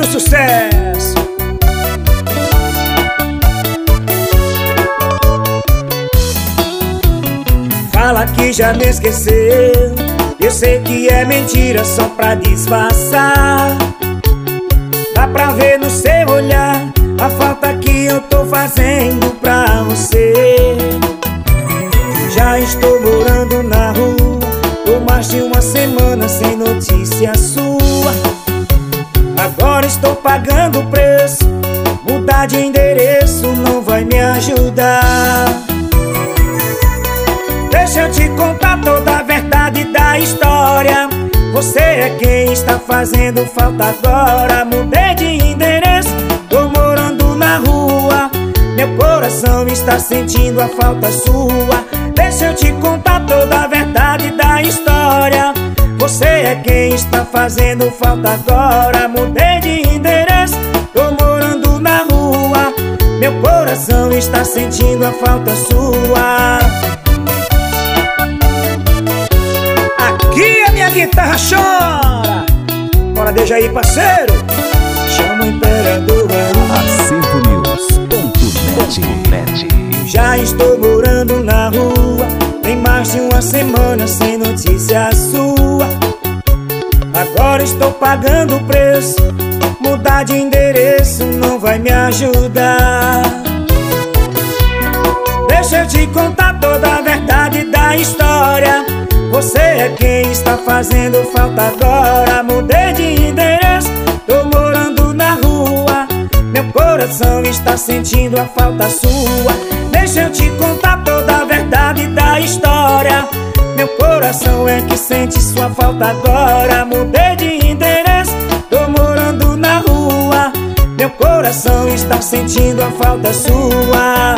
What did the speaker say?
do sucesso. Fala que já me esqueceu. Eu sei que é mentira só pra disfarçar. Dá pra ver no seu olhar A falta que eu tô fazendo pra você. Já estou morando na rua Tô mais de uma semana sem notícia sua estou pagando o preço. Mudar de endereço não vai me ajudar. Deixa eu te contar toda a verdade da história. Você é quem está fazendo falta agora. Mudei de endereço, tô morando na rua. Meu coração está sentindo a falta sua. Deixa eu te contar toda a verdade da história. Você é quem está fazendo falta agora. Mudei de Meu coração está sentindo a falta sua. Aqui a minha guitarra chora. Bora deixa aí parceiro. Chama o imperador AcervoNews.net Já estou morando na rua. Tem mais de uma semana sem notícia sua. Agora estou pagando o preço Mudar de endereço não vai me ajudar. Deixa eu te contar toda a verdade da história. Você é quem está fazendo falta agora. Mudei de endereço, tô morando na rua. Meu coração está sentindo a falta sua. Deixa eu te contar toda a verdade da história. Meu coração é que sente sua falta agora. Mudei coração está sentindo a falta sua